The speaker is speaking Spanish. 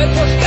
cuerpos